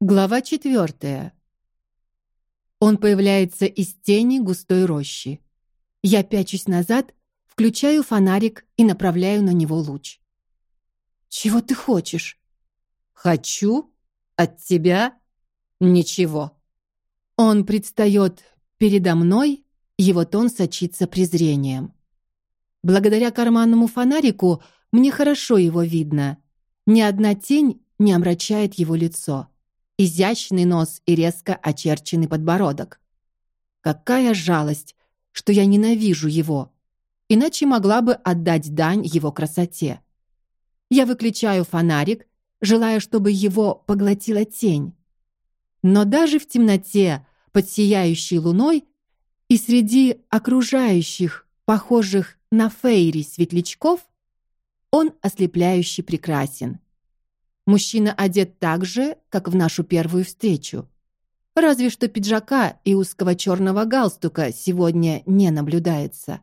Глава четвертая. Он появляется из тени густой рощи. Я пячусь назад, включаю фонарик и направляю на него луч. Чего ты хочешь? Хочу от тебя ничего. Он предстает передо мной, его тон сочится презрением. Благодаря карманному фонарику мне хорошо его видно. Ни одна тень не омрачает его лицо изящный нос и резко очерченный подбородок. Какая жалость, что я ненавижу его. Иначе могла бы отдать дань его красоте. Я выключаю фонарик, желая, чтобы его поглотила тень. Но даже в темноте, под сияющей луной и среди окружающих, похожих на фейри светлячков, он ослепляюще прекрасен. Мужчина одет так же, как в нашу первую встречу. Разве что пиджака и узкого черного галстука сегодня не наблюдается.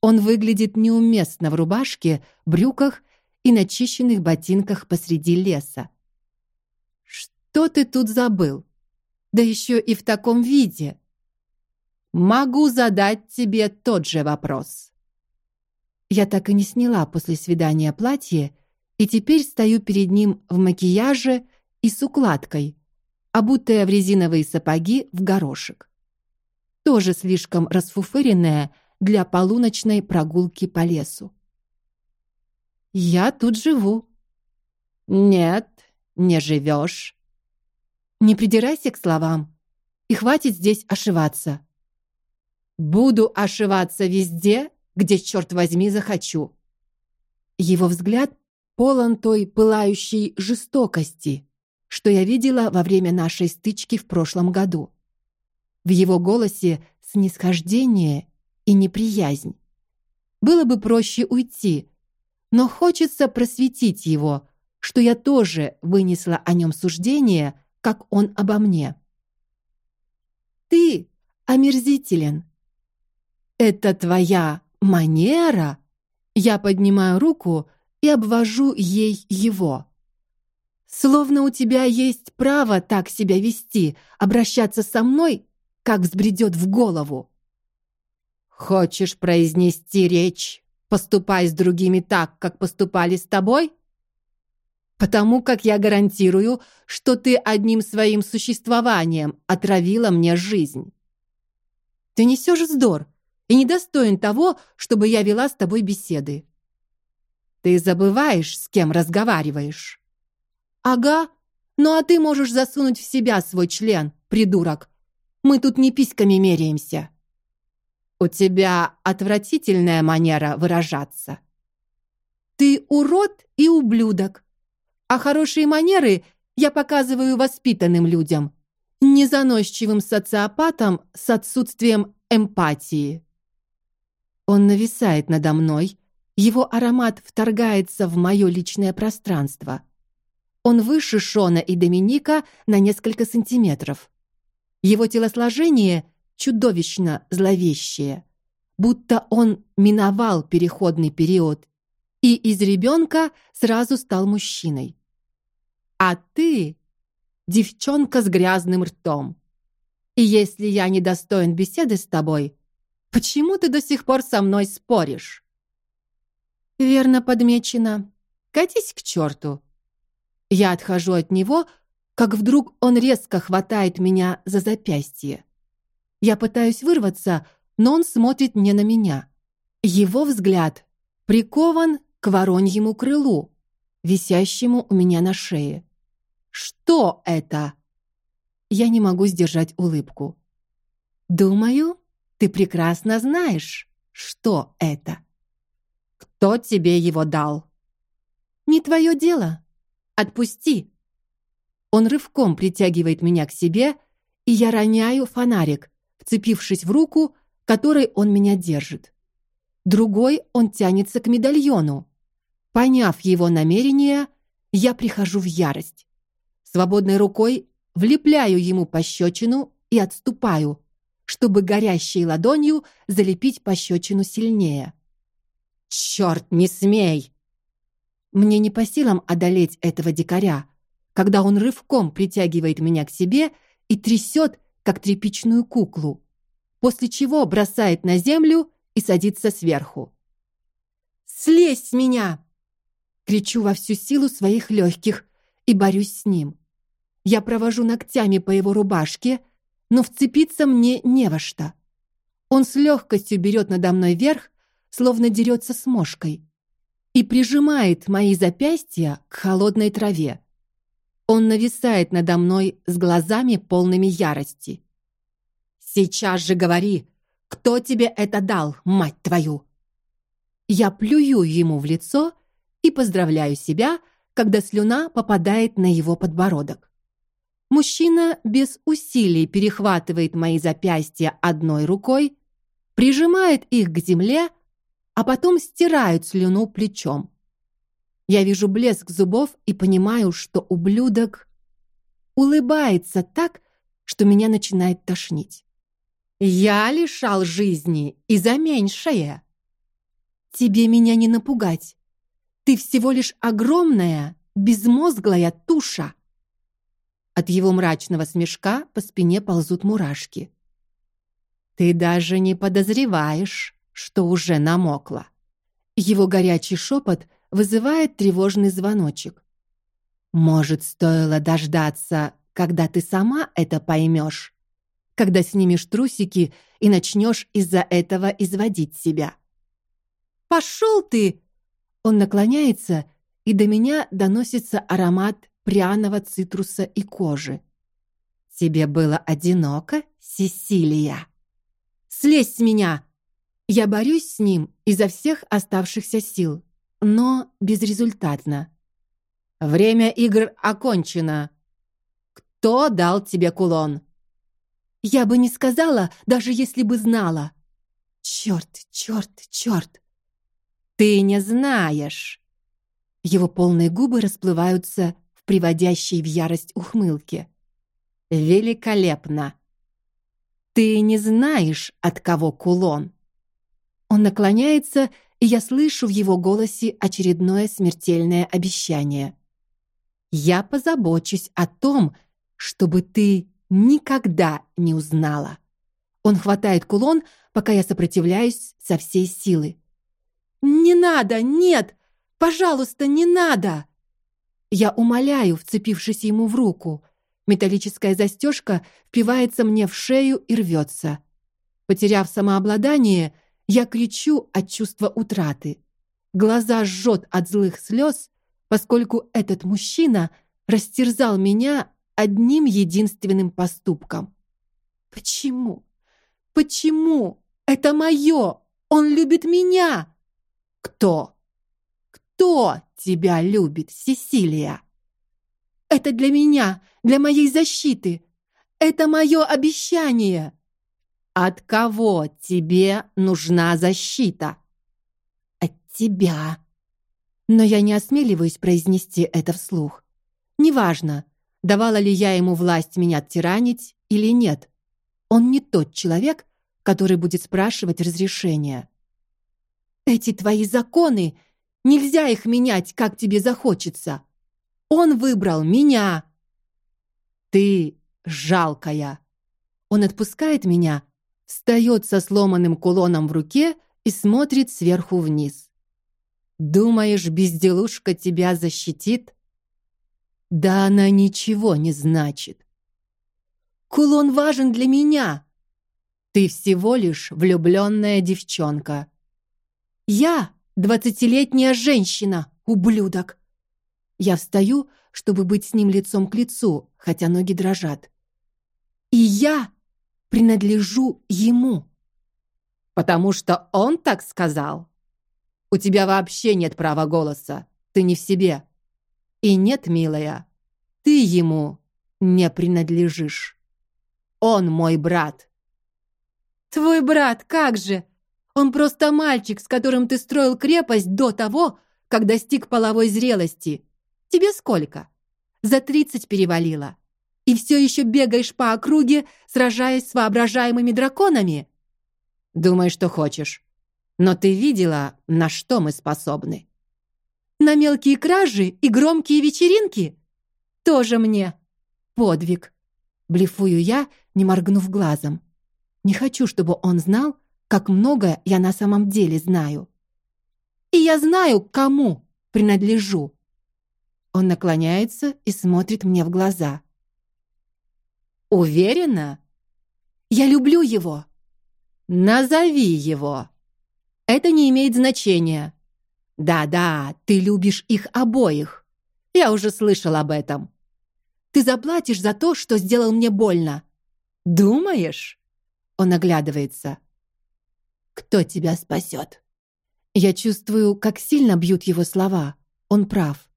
Он выглядит неуместно в рубашке, брюках и начищенных ботинках посреди леса. Что ты тут забыл? Да еще и в таком виде. Могу задать тебе тот же вопрос. Я так и не сняла после свидания платье и теперь стою перед ним в макияже и с укладкой, обутая в резиновые сапоги в горошек. Тоже слишком расфуфыренная для полуночной прогулки по лесу. Я тут живу. Нет, не живешь. Не придирайся к словам. И хватит здесь ошиваться. Буду ошиваться везде, где черт возьми захочу. Его взгляд полон той пылающей жестокости, что я видела во время нашей стычки в прошлом году. В его голосе снисхождение и неприязнь. Было бы проще уйти, но хочется просветить его, что я тоже вынесла о нем суждение, как он обо мне. Ты омерзителен. Это твоя манера? Я поднимаю руку, и обвожу ей его. Словно у тебя есть право так себя вести, обращаться со мной, как взбредет в голову. Хочешь произнести речь, поступай с другими так, как поступали с тобой? Потому как я гарантирую, что ты одним своим существованием отравила мне жизнь. Ты несешь вздор и недостоин того, чтобы я вела с тобой беседы. Ты забываешь, с кем разговариваешь. Ага. Ну а ты можешь засунуть в себя свой член, придурок. Мы тут не письками меряемся. У тебя отвратительная манера выражаться. Ты урод и ублюдок. А хорошие манеры я показываю воспитанным людям, не заносчивым социопатам с отсутствием эмпатии. Он нависает надо мной, его аромат вторгается в мое личное пространство. Он выше Шона и Доминика на несколько сантиметров. Его телосложение чудовищно зловещее, будто он миновал переходный период и из ребенка сразу стал мужчиной. А ты девчонка с грязным ртом. И если я не достоин беседы с тобой, почему ты до сих пор со мной споришь? Верно подмечено. Катись к черту. Я отхожу от него, как вдруг он резко хватает меня за запястье. Я пытаюсь вырваться, но он смотрит не на меня. Его взгляд прикован к вороньему крылу, висящему у меня на шее. Что это? Я не могу сдержать улыбку. Думаю, ты прекрасно знаешь, что это. Кто тебе его дал? Не твое дело. Отпусти. Он рывком притягивает меня к себе, и я роняю фонарик, вцепившись в руку, которой он меня держит. Другой он тянется к медальону. Поняв его намерение, я прихожу в ярость. Свободной рукой влепляю ему пощечину и отступаю, чтобы горящей ладонью залепить пощечину сильнее. Черт, не смей! Мне не по силам одолеть этого дикаря, когда он рывком притягивает меня к себе и трясет, как тряпичную куклу, после чего бросает на землю и садится сверху. «Слезь с меня!» Кричу во всю силу своих легких и борюсь с ним. Я провожу ногтями по его рубашке, но вцепиться мне не во что. Он с легкостью берет надо мной верх, словно дерется с мошкой, и прижимает мои запястья к холодной траве. Он нависает надо мной с глазами полными ярости. Сейчас же говори, кто тебе это дал, мать твою? Я плюю ему в лицо и поздравляю себя, когда слюна попадает на его подбородок. Мужчина без усилий перехватывает мои запястья одной рукой, прижимает их к земле, а потом стирает слюну плечом. Я вижу блеск зубов и понимаю, что ублюдок улыбается так, что меня начинает тошнить. Я лишал жизни и за меньшее. Тебе меня не напугать. Ты всего лишь огромная, безмозглая туша. От его мрачного смешка по спине ползут мурашки. Ты даже не подозреваешь, что уже намокла. Его горячий шепот вызывает тревожный звоночек. Может, стоило дождаться, когда ты сама это поймешь, когда снимешь трусики и начнешь из-за этого изводить себя. Пошел ты! Он наклоняется, и до меня доносится аромат пряного цитруса и кожи. Тебе было одиноко, Сесилия. Слезь с меня. Я борюсь с ним изо всех оставшихся сил но безрезультатно. Время игр окончено. Кто дал тебе кулон? Я бы не сказала, даже если бы знала. Черт, черт, черт. Ты не знаешь. Его полные губы расплываются в приводящей в ярость ухмылке. Великолепно. Ты не знаешь, от кого кулон. Он наклоняется и я слышу в его голосе очередное смертельное обещание. Я позабочусь о том, чтобы ты никогда не узнала. Он хватает кулон, пока я сопротивляюсь со всей силы. Не надо, нет, пожалуйста, не надо. Я умоляю, вцепившись ему в руку. Металлическая застежка впивается мне в шею и рвется. Потеряв самообладание, я кричу от чувства утраты. Глаза жжет от злых слез, поскольку этот мужчина растерзал меня одним единственным поступком. Почему? Почему? Это мое! Он любит меня! Кто? Кто тебя любит, Сесилия? Это для меня, для моей защиты. Это мое обещание. От кого тебе нужна защита? От тебя. Но я не осмеливаюсь произнести это вслух. Неважно, давала ли я ему власть меня тиранить или нет. Он не тот человек, который будет спрашивать разрешения. Эти твои законы, нельзя их менять, как тебе захочется. Он выбрал меня. Ты жалкая. Он отпускает меня, встает со сломанным кулоном в руке и смотрит сверху вниз. Думаешь, безделушка тебя защитит? Да она ничего не значит. Кулон важен для меня. Ты всего лишь влюбленная девчонка. Я двадцатилетняя женщина, ублюдок. Я встаю, чтобы быть с ним лицом к лицу, хотя ноги дрожат. И я принадлежу ему. Потому что он так сказал. У тебя вообще нет права голоса. Ты не в себе. И нет, милая, ты ему не принадлежишь. Он мой брат. Твой брат, как же? Он просто мальчик, с которым ты строил крепость до того, как достиг половой зрелости. Тебе сколько? За тридцать перевалило и все еще бегаешь по округе, сражаясь с воображаемыми драконами? Думай, что хочешь. Но ты видела, на что мы способны? На мелкие кражи и громкие вечеринки? тоже мне подвиг. Блефую я, не моргнув глазом. Не хочу, чтобы он знал, как много я на самом деле знаю. И я знаю, кому принадлежу. Он наклоняется и смотрит мне в глаза. Уверена? Я люблю его. Назови его. Это не имеет значения. Да-да, ты любишь их обоих. Я уже слышал об этом. Ты заплатишь за то, что сделал мне больно. Думаешь? Он оглядывается. Кто тебя спасет? Я чувствую, как сильно бьют его слова. Он прав.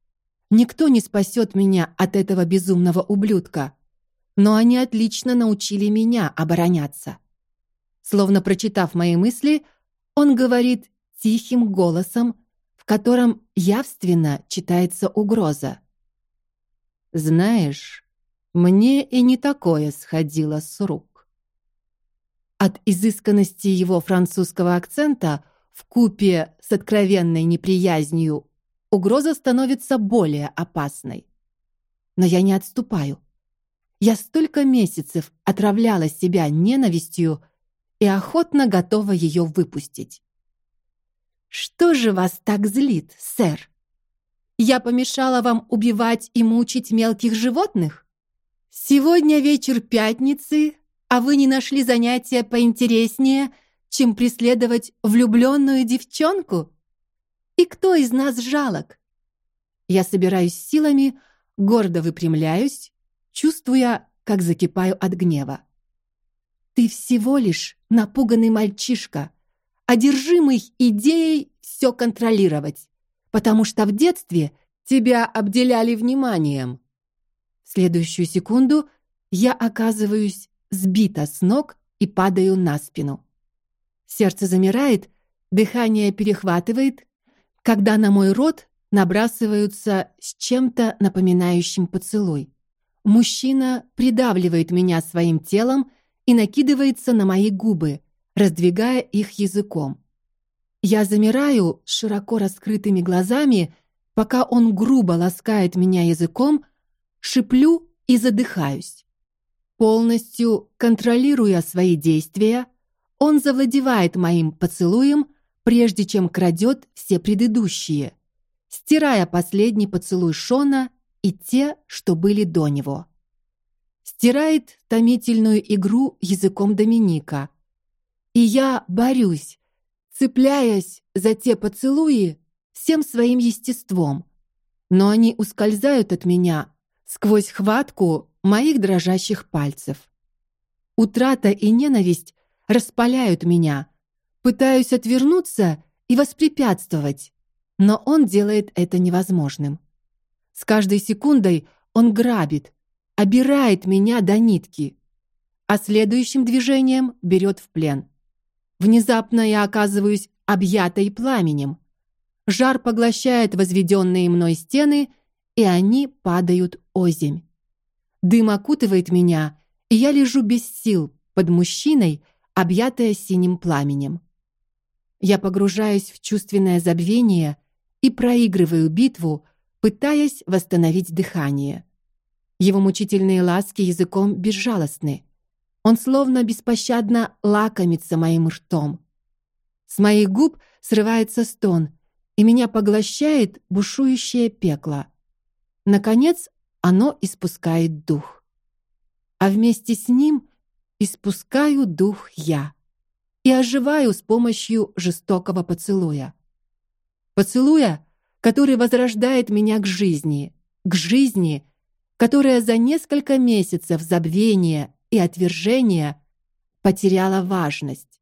Никто не спасет меня от этого безумного ублюдка. Но они отлично научили меня обороняться. Словно прочитав мои мысли, он говорит тихим голосом, в котором явственно читается угроза. Знаешь, мне и не такое сходило с рук. От изысканности его французского акцента в купе с откровенной неприязнью угроза становится более опасной. Но я не отступаю. Я столько месяцев отравляла себя ненавистью и охотно готова ее выпустить. Что же вас так злит, сэр? Я помешала вам убивать и мучить мелких животных? Сегодня вечер пятницы, а вы не нашли занятия поинтереснее, чем преследовать влюбленную девчонку? И кто из нас жалок? Я собираюсь силами, гордо выпрямляюсь, чувствуя, как закипаю от гнева. Ты всего лишь напуганный мальчишка, одержимый идеей все контролировать потому что в детстве тебя обделяли вниманием. В следующую секунду я оказываюсь сбита с ног и падаю на спину. Сердце замирает, дыхание перехватывает, когда на мой рот набрасываются с чем-то напоминающим поцелуй. Мужчина придавливает меня своим телом и накидывается на мои губы, раздвигая их языком. Я замираю широко раскрытыми глазами, пока он грубо ласкает меня языком, шиплю и задыхаюсь. Полностью контролируя свои действия, он завладевает моим поцелуем, прежде чем крадет все предыдущие, стирая последний поцелуй Шона и те, что были до него. Стирает томительную игру языком Доминика. И я борюсь, цепляясь за те поцелуи всем своим естеством. Но они ускользают от меня сквозь хватку моих дрожащих пальцев. Утрата и ненависть распаляют меня. Пытаюсь отвернуться и воспрепятствовать, но он делает это невозможным. С каждой секундой он грабит, обирает меня до нитки, а следующим движением берет в плен. Внезапно я оказываюсь объятой пламенем. Жар поглощает возведенные мной стены, и они падают озимь. Дым окутывает меня, и я лежу без сил под мужчиной, объятая синим пламенем. Я погружаюсь в чувственное забвение и проигрываю битву, пытаясь восстановить дыхание. Его мучительные ласки языком безжалостны. Он словно беспощадно лакомится моим ртом. С моих губ срывается стон, и меня поглощает бушующее пекло. Наконец, оно испускает дух. А вместе с ним испускаю дух я и оживаю с помощью жестокого поцелуя. Поцелуя, который возрождает меня к жизни, к жизни, которая за несколько месяцев забвения и отвержения потеряла важность.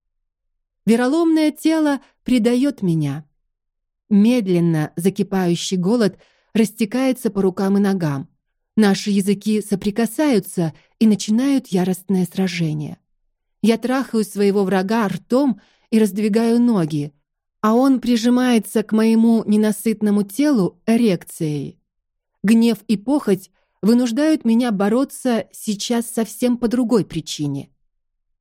Вероломное тело предает меня. Медленно закипающий голод растекается по рукам и ногам. Наши языки соприкасаются и начинают яростное сражение. Я трахаю своего врага ртом и раздвигаю ноги, а он прижимается к моему ненасытному телу эрекцией. Гнев и похоть вынуждают меня бороться сейчас совсем по другой причине.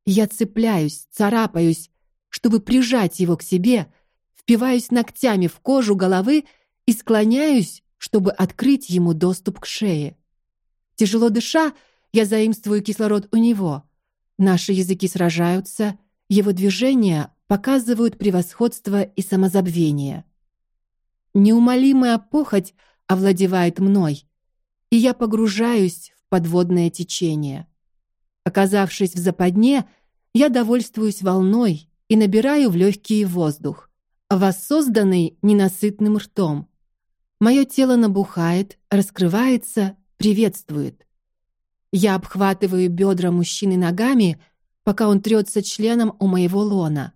Я цепляюсь, царапаюсь, чтобы прижать его к себе, впиваюсь ногтями в кожу головы и склоняюсь, чтобы открыть ему доступ к шее. Тяжело дыша, я заимствую кислород у него. Наши языки сражаются, его движения показывают превосходство и самозабвение. Неумолимая похоть овладевает мной, и я погружаюсь в подводное течение. Оказавшись в западне, я довольствуюсь волной и набираю в легкие воздух, воссозданный ненасытным ртом. Мое тело набухает, раскрывается, приветствует. Я обхватываю бедра мужчины ногами, пока он трется членом у моего лона.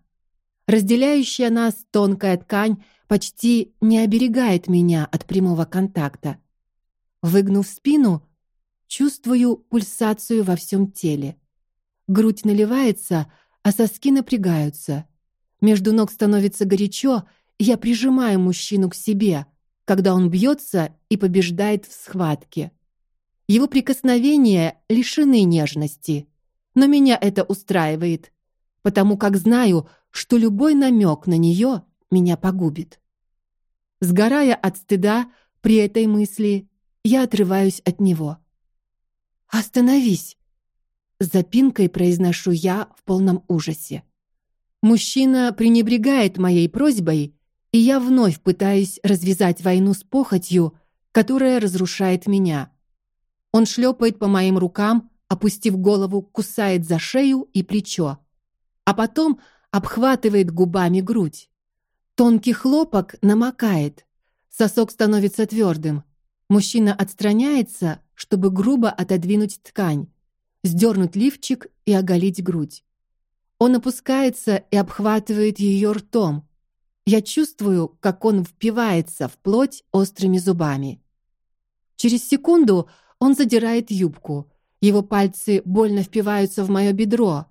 Разделяющая нас тонкая ткань почти не оберегает меня от прямого контакта. Выгнув спину, чувствую пульсацию во всем теле. Грудь наливается, а соски напрягаются. Между ног становится горячо, и я прижимаю мужчину к себе, когда он бьется и побеждает в схватке. Его прикосновения лишены нежности, но меня это устраивает, потому как знаю, что любой намек на нее меня погубит. Сгорая от стыда при этой мысли, я отрываюсь от него. Остановись, запинкой произношу я в полном ужасе. Мужчина пренебрегает моей просьбой, и я вновь пытаюсь развязать войну с похотью, которая разрушает меня. Он шлепает по моим рукам, опустив голову, кусает за шею и плечо, а потом обхватывает губами грудь. Тонкий хлопок намокает, сосок становится твердым. Мужчина отстраняется, чтобы грубо отодвинуть ткань, сдернуть лифчик и оголить грудь. Он опускается и обхватывает ее ртом. Я чувствую, как он впивается в плоть острыми зубами. Через секунду он задирает юбку. Его пальцы больно впиваются в мое бедро.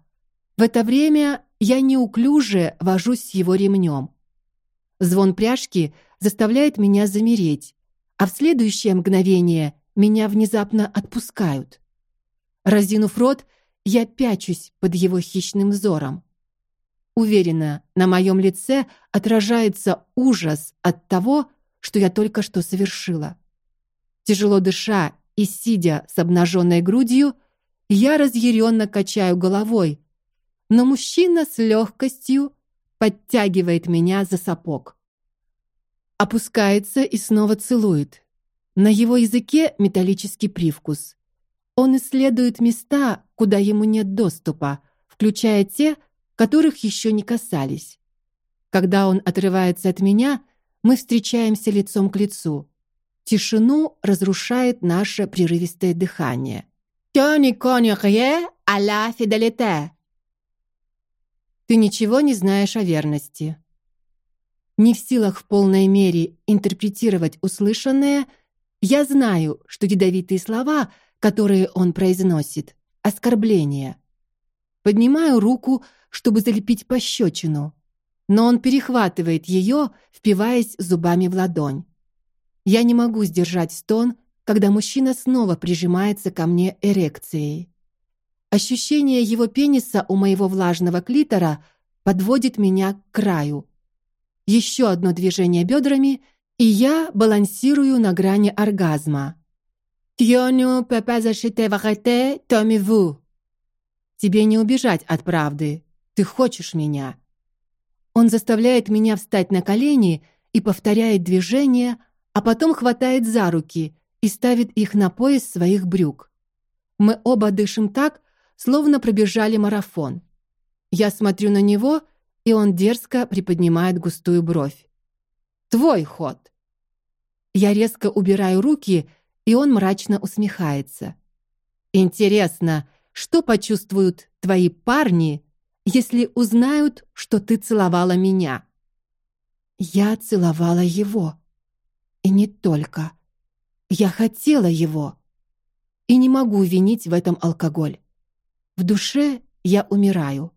В это время я неуклюже вожусь с его ремнем. Звон пряжки заставляет меня замереть, а в следующее мгновение меня внезапно отпускают. Разинув рот, я пячусь под его хищным взором. Уверена, на моем лице отражается ужас от того, что я только что совершила. Тяжело дыша и сидя с обнаженной грудью, я разъяренно качаю головой, но мужчина с легкостью подтягивает меня за сапог. Опускается и снова целует. На его языке металлический привкус. Он исследует места, куда ему нет доступа, включая те, которых еще не касались. Когда он отрывается от меня, мы встречаемся лицом к лицу. Тишину разрушает наше прерывистое дыхание. «Tu ne connais rien à la fidélité?» Ты ничего не знаешь о верности. Не в силах в полной мере интерпретировать услышанное, я знаю, что ядовитые слова — которые он произносит, оскорбления. Поднимаю руку, чтобы залепить пощечину, но он перехватывает ее, впиваясь зубами в ладонь. Я не могу сдержать стон, когда мужчина снова прижимается ко мне эрекцией. Ощущение его пениса у моего влажного клитора подводит меня к краю. Еще одно движение бедрами, и я балансирую на грани оргазма. «Тьоню пепезашите вахете томиву». «Тебе не убежать от правды. Ты хочешь меня». Он заставляет меня встать на колени и повторяет движения, а потом хватает за руки и ставит их на пояс своих брюк. Мы оба дышим так, словно пробежали марафон. Я смотрю на него, и он дерзко приподнимает густую бровь. «Твой ход». Я резко убираю руки и он мрачно усмехается. Интересно, что почувствуют твои парни, если узнают, что ты целовала меня? Я целовала его. И не только. Я хотела его. И не могу винить в этом алкоголь. В душе я умираю,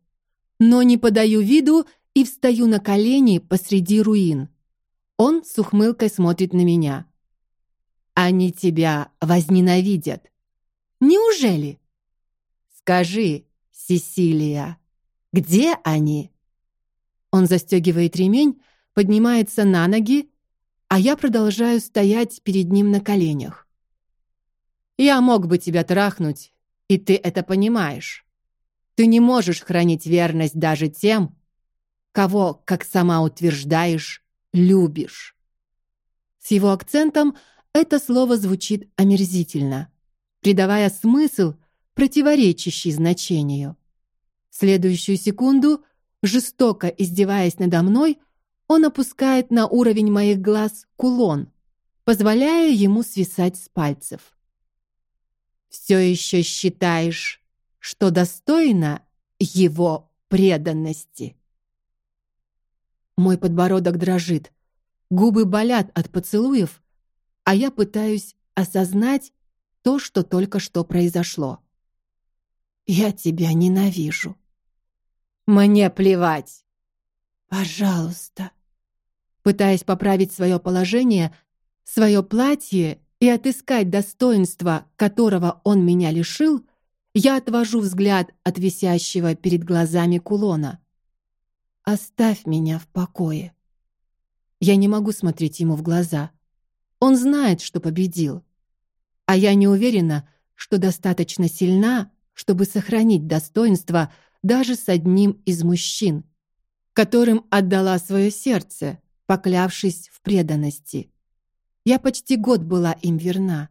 но не подаю виду и встаю на колени посреди руин. Он с ухмылкой смотрит на меня. Они тебя возненавидят. Неужели? Скажи, Сесилия, где они? Он застегивает ремень, поднимается на ноги, а я продолжаю стоять перед ним на коленях. Я мог бы тебя трахнуть, и ты это понимаешь. Ты не можешь хранить верность даже тем, кого, как сама утверждаешь, любишь. С его акцентом это слово звучит омерзительно, придавая смысл, противоречащий значению. В следующую секунду, жестоко издеваясь надо мной, он опускает на уровень моих глаз кулон, позволяя ему свисать с пальцев. Все еще считаешь, что достойна его преданности? Мой подбородок дрожит, губы болят от поцелуев, а я пытаюсь осознать то, что только что произошло. Я тебя ненавижу. Мне плевать. Пожалуйста. Пытаясь поправить свое положение, свое платье и отыскать достоинство, которого он меня лишил, я отвожу взгляд от висящего перед глазами кулона. Оставь меня в покое. Я не могу смотреть ему в глаза. Он знает, что победил. А я не уверена, что достаточно сильна, чтобы сохранить достоинство даже с одним из мужчин, которым отдала свое сердце, поклявшись в преданности. Я почти год была им верна,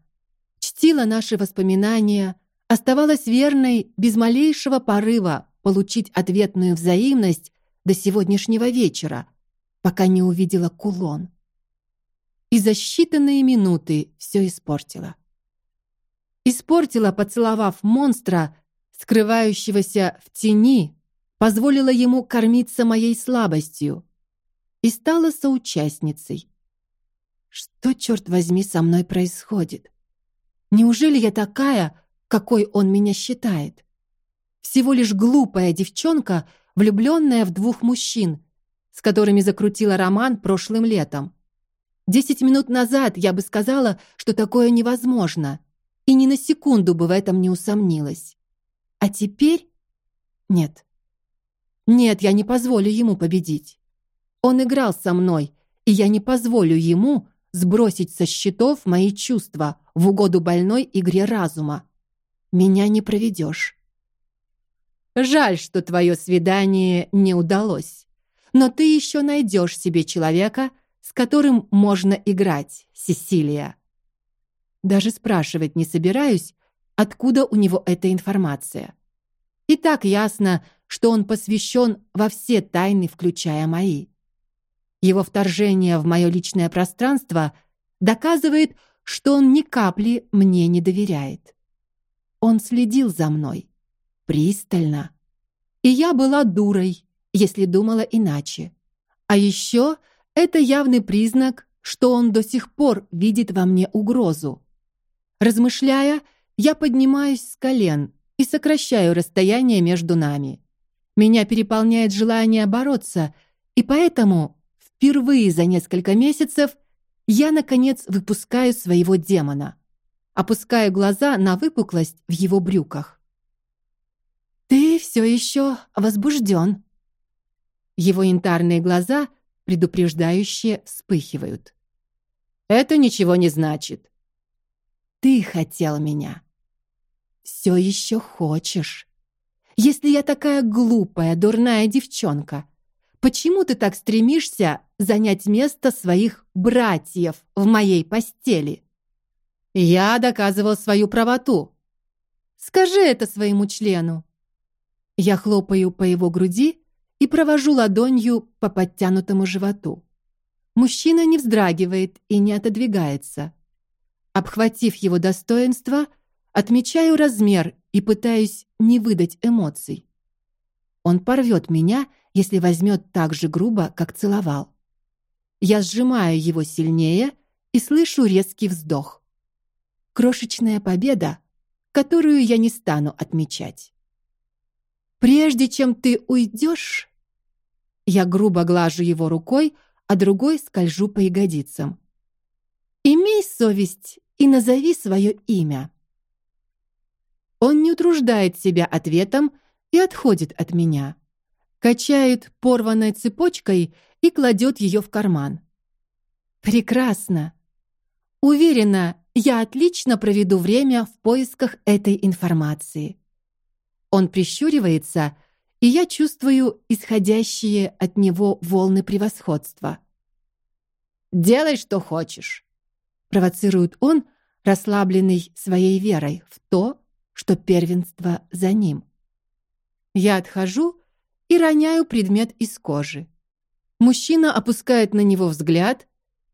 чтила наши воспоминания, оставалась верной без малейшего порыва получить ответную взаимность до сегодняшнего вечера, пока не увидела кулон. И за считанные минуты все испортила. Испортила, поцеловав монстра, скрывающегося в тени, позволила ему кормиться моей слабостью и стала соучастницей. Что черт возьми со мной происходит? Неужели я такая, какой он меня считает? Всего лишь глупая девчонка, влюбленная в двух мужчин, с которыми закрутила роман прошлым летом. Десять минут назад я бы сказала, что такое невозможно, и ни на секунду бы в этом не усомнилась. А теперь нет. Нет, я не позволю ему победить. Он играл со мной, и я не позволю ему сбросить со счетов мои чувства в угоду больной игре разума. Меня не проведешь. Жаль, что твое свидание не удалось. Но ты еще найдешь себе человека, с которым можно играть, Сесилия. Даже спрашивать не собираюсь, откуда у него эта информация. И так ясно, что он посвящен во все тайны, включая мои. Его вторжение в мое личное пространство доказывает, что он ни капли мне не доверяет. Он следил за мной пристально. И я была дурой, если думала иначе. А еще это явный признак, что он до сих пор видит во мне угрозу. Размышляя, я поднимаюсь с колен и сокращаю расстояние между нами. Меня переполняет желание бороться, и поэтому впервые за несколько месяцев я наконец выпускаю своего демона, опускаю глаза на выпуклость в его брюках. Ты все еще возбужден. Его янтарные глаза предупреждающе вспыхивают. Это ничего не значит. Ты хотел меня. Все еще хочешь. Если я такая глупая, дурная девчонка, почему ты так стремишься занять место своих братьев в моей постели? Я доказывал свою правоту. Скажи это своему члену. Я хлопаю по его груди и провожу ладонью по подтянутому животу. Мужчина не вздрагивает и не отодвигается. Обхватив его достоинство, отмечаю размер и пытаюсь не выдать эмоций. Он порвет меня, если возьмет так же грубо, как целовал. Я сжимаю его сильнее и слышу резкий вздох. Крошечная победа, которую я не стану отмечать. Прежде чем ты уйдешь, я грубо глажу его рукой, а другой скольжу по ягодицам. Имей совесть и назови свое имя. Он не утруждает себя ответом и отходит от меня. Качает порванной цепочкой и кладет ее в карман. Прекрасно. Уверена, я отлично проведу время в поисках этой информации. Он прищуривается, и я чувствую исходящие от него волны превосходства. Делай, что хочешь, провоцирует он, расслабленный своей верой в то, что первенство за ним. Я отхожу и роняю предмет из кожи. Мужчина опускает на него взгляд,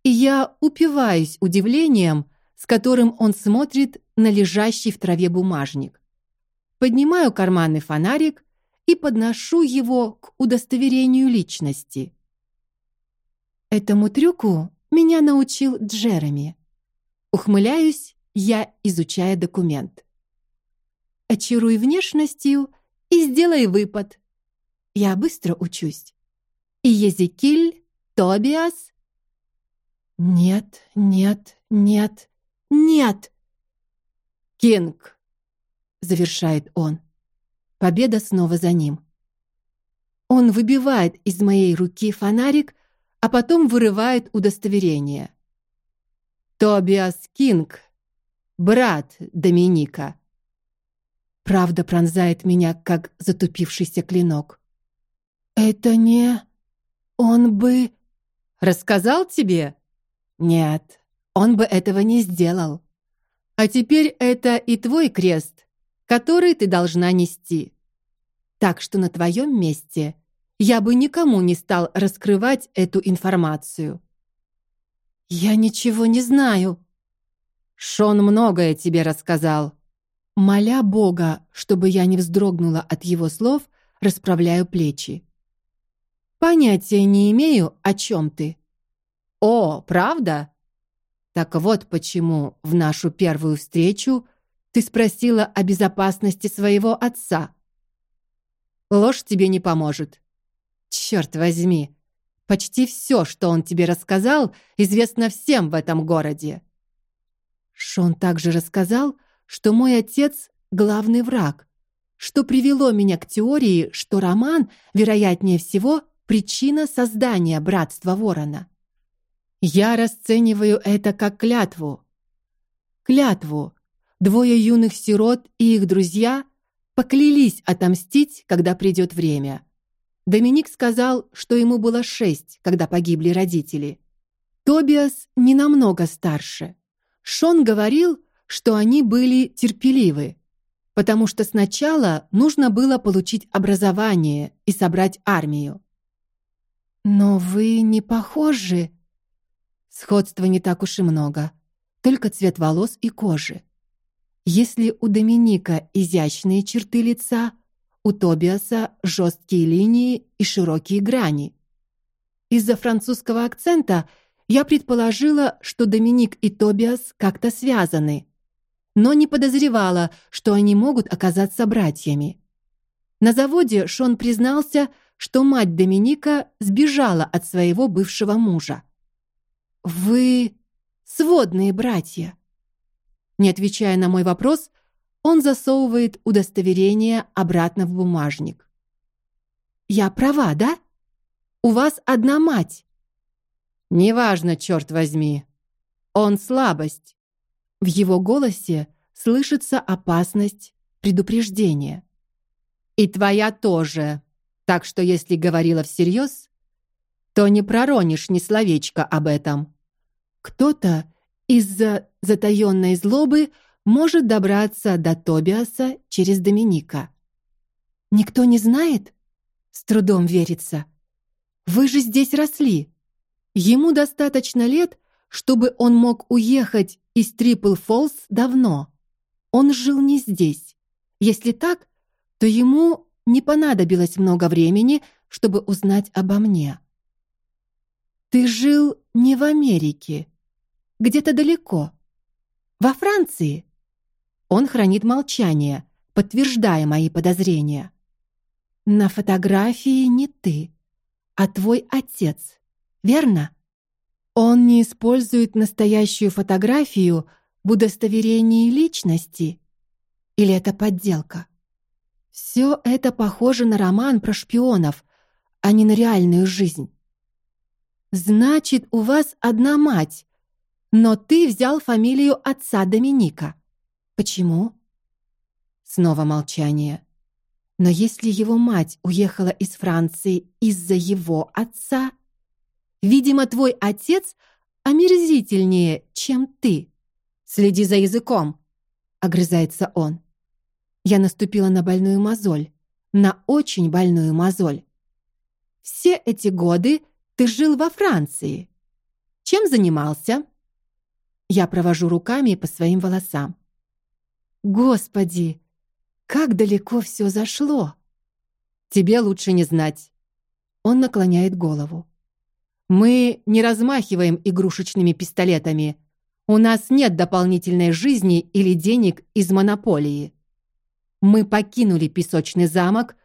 и я упиваюсь удивлением, с которым он смотрит на лежащий в траве бумажник. Поднимаю карманный фонарик и подношу его к удостоверению личности. Этому трюку меня научил Джереми. Ухмыляюсь я, изучая документ. Очаруй внешностью и сделай выпад. Я быстро учусь. И Езекиль, Тобиас. Нет, нет, нет, нет. Кинг, завершает он. Победа снова за ним. Он выбивает из моей руки фонарик, а потом вырывает удостоверение. Тобиас Кинг, брат Доминика. Правда пронзает меня, как затупившийся клинок. Это не он бы рассказал тебе? Нет, он бы этого не сделал. А теперь это и твой крест, который ты должна нести. Так что на твоем месте я бы никому не стал раскрывать эту информацию. Я ничего не знаю. Шон многое тебе рассказал. Моля Бога, чтобы я не вздрогнула от его слов, расправляю плечи. Понятия не имею, о чем ты. О, правда? Так вот почему в нашу первую встречу ты спросила о безопасности своего отца. Ложь тебе не поможет. Черт возьми, почти все, что он тебе рассказал, известно всем в этом городе. Шон также рассказал, что мой отец главный враг, что привело меня к теории, что Роман, вероятнее всего, причина создания братства Ворона. Я расцениваю это как клятву. Клятву. Двое юных сирот и их друзья поклялись отомстить, когда придет время. Доминик сказал, что ему было шесть, когда погибли родители. Тобиас не намного старше. Шон говорил, что они были терпеливы, потому что сначала нужно было получить образование и собрать армию. Но вы не похожи. Сходства не так уж и много, только цвет волос и кожи. Если у Доминика изящные черты лица, у Тобиаса жесткие линии и широкие грани. Из-за французского акцента я предположила, что Доминик и Тобиас как-то связаны, но не подозревала, что они могут оказаться братьями. На заводе Шон признался, что мать Доминика сбежала от своего бывшего мужа. Вы сводные братья. Не отвечая на мой вопрос, он засовывает удостоверение обратно в бумажник. Я права, да? У вас одна мать. Неважно, черт возьми. Он слабость. В его голосе слышится опасность, предупреждение. И твоя тоже. Так что если говорила всерьез, то не проронишь ни словечка об этом. Кто-то из-за затаённой злобы может добраться до Тобиаса через Доминика. Никто не знает? С трудом верится. Вы же здесь росли. Ему достаточно лет, чтобы он мог уехать из Трипл Фолс давно. Он жил не здесь. Если так, то ему не понадобилось много времени, чтобы узнать обо мне. Ты жил не в Америке, где-то далеко. Во Франции. Он хранит молчание, подтверждая мои подозрения. На фотографии не ты, а твой отец. Верно? Он не использует настоящую фотографию в удостоверении личности или это подделка? Все это похоже на роман про шпионов, а не на реальную жизнь. Значит, у вас одна мать, Но ты взял фамилию отца Доминика. Почему? Снова молчание. Но если его мать уехала из Франции из-за его отца, видимо, твой отец омерзительнее, чем ты. Следи за языком, огрызается он. Я наступила на больную мозоль, на очень больную мозоль. Все эти годы ты жил во Франции. Чем занимался? Я провожу руками по своим волосам. Господи, как далеко все зашло. Тебе лучше не знать. Он наклоняет голову. Мы не размахиваем игрушечными пистолетами. У нас нет дополнительной жизни или денег из монополии. Мы покинули песочный замок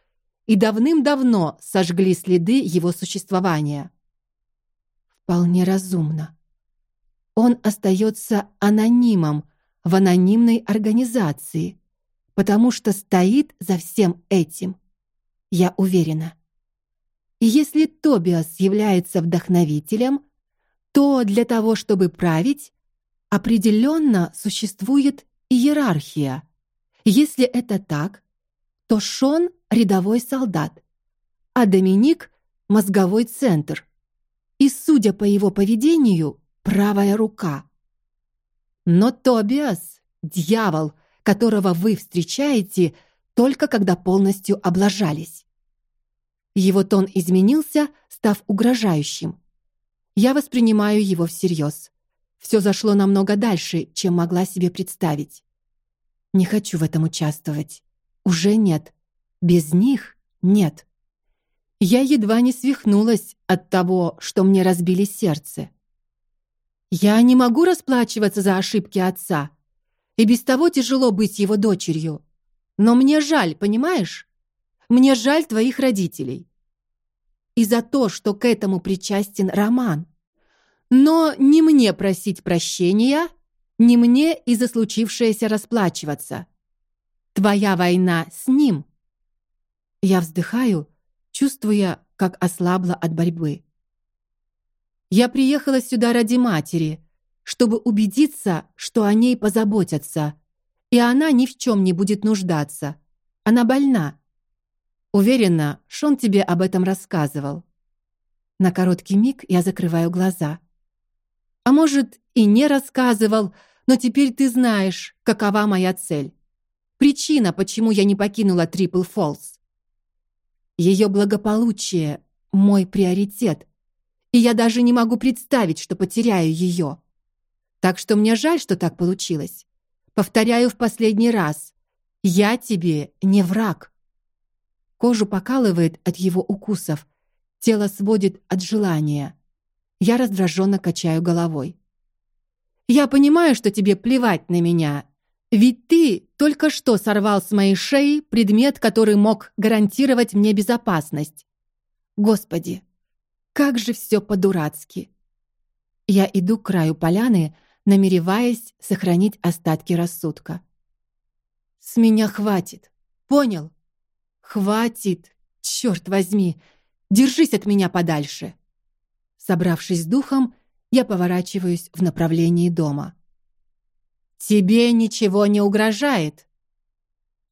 и давным-давно сожгли следы его существования. Вполне разумно. Он остается анонимом в анонимной организации, потому что стоит за всем этим. Я уверена. И если Тобиас является вдохновителем, то для того, чтобы править, определенно существует иерархия. Если это так, то Шон рядовой солдат, а Доминик мозговой центр. И судя по его поведению, правая рука. Но Тобиас дьявол, которого вы встречаете только когда полностью облажались. Его тон изменился, став угрожающим. Я воспринимаю его всерьез. Все зашло намного дальше, чем могла себе представить. Не хочу в этом участвовать. Уже нет. Без них нет. Я едва не свихнулась от того, что мне разбили сердце. Я не могу расплачиваться за ошибки отца. И без того тяжело быть его дочерью. Но мне жаль, понимаешь? Мне жаль твоих родителей. И за то, что к этому причастен Роман. Но не мне просить прощения, не мне и за случившееся расплачиваться. Твоя война с ним. Я вздыхаю, чувствуя, как ослабла от борьбы. Я приехала сюда ради матери, чтобы убедиться, что о ней позаботятся, и она ни в чем не будет нуждаться. Она больна. Уверена, Шон тебе об этом рассказывал. На короткий миг я закрываю глаза. А может, и не рассказывал, но теперь ты знаешь, какова моя цель. Причина, почему я не покинула Трипл Фолс. Ее благополучие мой приоритет, и я даже не могу представить, что потеряю ее. Так что мне жаль, что так получилось. Повторяю в последний раз. Я тебе не враг. Кожу покалывает от его укусов, тело сводит от желания. Я раздраженно качаю головой. Я понимаю, что тебе плевать на меня, ведь ты только что сорвал с моей шеи предмет, который мог гарантировать мне безопасность. Господи, как же все по-дурацки. Я иду к краю поляны, намереваясь сохранить остатки рассудка. С меня хватит. Понял? Хватит. Черт возьми. Держись от меня подальше. Собравшись с духом, я поворачиваюсь в направлении дома. Тебе ничего не угрожает.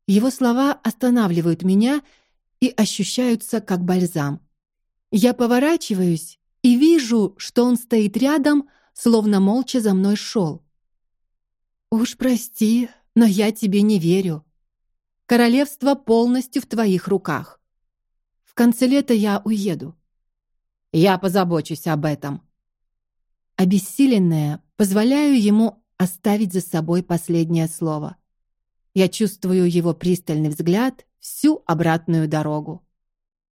Его слова останавливают меня и ощущаются как бальзам. Я поворачиваюсь и вижу, что он стоит рядом, словно молча за мной шел. Уж прости, но я тебе не верю. Королевство полностью в твоих руках. В конце лета я уеду. Я позабочусь об этом. Обессиленная, позволяю ему оставить за собой последнее слово. Я чувствую его пристальный взгляд всю обратную дорогу.